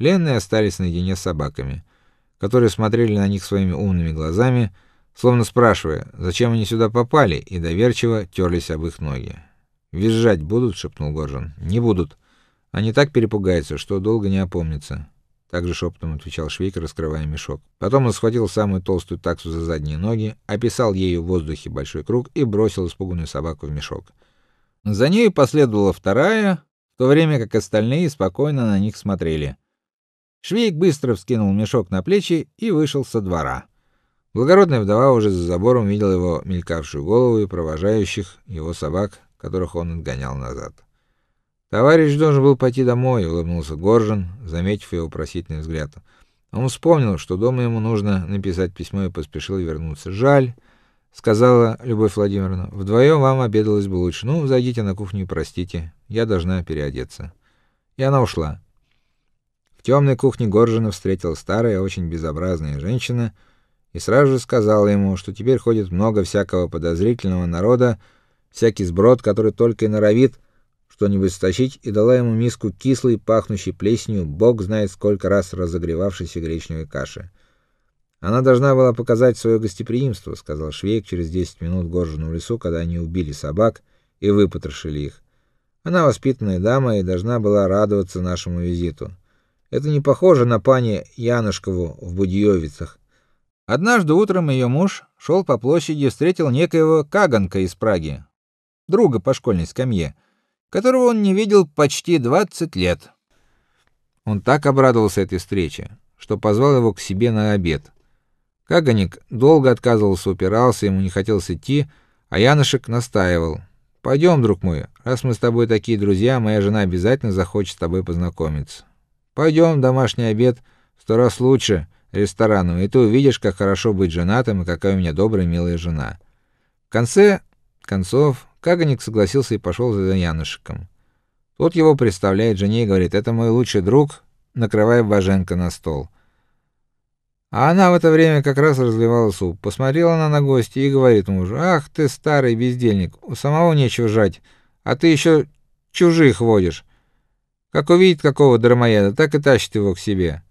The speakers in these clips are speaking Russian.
Пленные остались наедине с собаками, которые смотрели на них своими умными глазами, словно спрашивая, зачем они сюда попали, и доверчиво терлись об их ноги. "Визжать будут", шепнул Горжан. "Не будут. Они так перепугаются, что долго не опомнятся". Также шепотом отвечал Швейк, раскрывая мешок. Потом он схватил самую толстую таксу за задние ноги, описал ею в воздухе большой круг и бросил испуганную собаку в мешок. За ней последовала вторая, в то время как остальные спокойно на них смотрели. Швейк быстро вскинул мешок на плечи и вышел со двора. Благородная вдова уже за забором видела его мелькавшую голову и провожающих его собак, которых он отгонял назад. Товарищ должен был пойти домой, улыбнулся Горжин, заметив его просительный взгляд. Он вспомнил, что дома ему нужно написать письмо и поспешил вернуться. Жаль, сказала Любовь Владимировна. Вдвоем вам обедалось бы лучше. Ну, зайдите на кухню и простите. Я должна переодеться. И она ушла. В темной кухне Горжина встретила старая, очень безобразная женщина и сразу же сказала ему, что теперь ходит много всякого подозрительного народа, всякий сброд, который только и норовит что-нибудь стащить, и дала ему миску кислой, пахнущей плесенью, бог знает сколько раз разогревавшейся гречневой каши. Она должна была показать свое гостеприимство, сказал Швейк через десять минут Горжину в лесу, когда они убили собак и выпотрошили их. Она воспитанная дама и должна была радоваться нашему визиту. Это не похоже на пани Янушкову в Будьевицах. Однажды утром ее муж шел по площади и встретил некоего Каганка из Праги, друга по школьной скамье, которого он не видел почти двадцать лет. Он так обрадовался этой встрече, что позвал его к себе на обед. Каганик долго отказывался, упирался, ему не хотелось идти, а Янушек настаивал: "Пойдем, друг мой, раз мы с тобой такие друзья, моя жена обязательно захочет с тобой познакомиться". Пойдем, домашний обед в сто раз лучше ресторану, и ты увидишь, как хорошо быть женатым и какая у меня добрая, милая жена. В конце концов Каганик согласился и пошел за Янушиком. Тот его представляет жене и говорит: "Это мой лучший друг", накрывая Боженко на стол. А она в это время как раз разливала суп. Посмотрела она на гостя и говорит мужу: "Ах ты старый бездельник, у самого нечего жать, а ты еще чужих водишь. Как увидит какого дармоеда, так и тащит его к себе.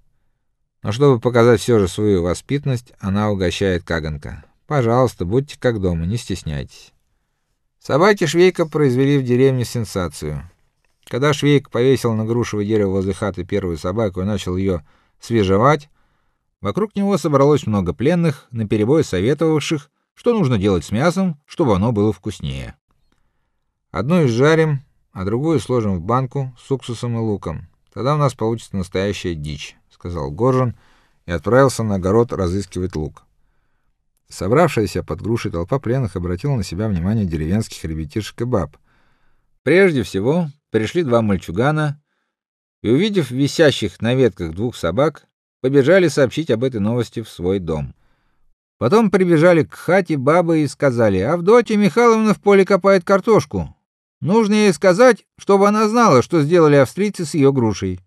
Но чтобы показать все же свою воспитанность, она угощает Каганка. Пожалуйста, будьте как дома, не стесняйтесь. Собаки Швейка произвели в деревне сенсацию. Когда Швейк повесил на грушевое дерево возле хаты первую собаку и начал ее свежевать, вокруг него собралось много пленных, наперебой советовавших, что нужно делать с мясом, чтобы оно было вкуснее. Одно из жарим, а другую сложим в банку с уксусом и луком. Тогда у нас получится настоящая дичь, сказал Горжин и отправился на огород разыскивать лук. Собравшаяся под грушей толпа пленных обратила на себя внимание деревенских ребятишек и баб. Прежде всего, пришли два мальчугана и, увидев висящих на ветках двух собак, побежали сообщить об этой новости в свой дом. Потом прибежали к хате бабы и сказали: "Авдотья Михайловна в поле копает картошку. Нужно ей сказать, чтобы она знала, что сделали австрийцы с ее грушей.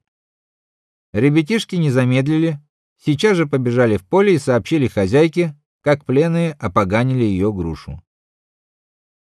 Ребятишки не замедлили, сейчас же побежали в поле и сообщили хозяйке, как пленные опоганили ее грушу.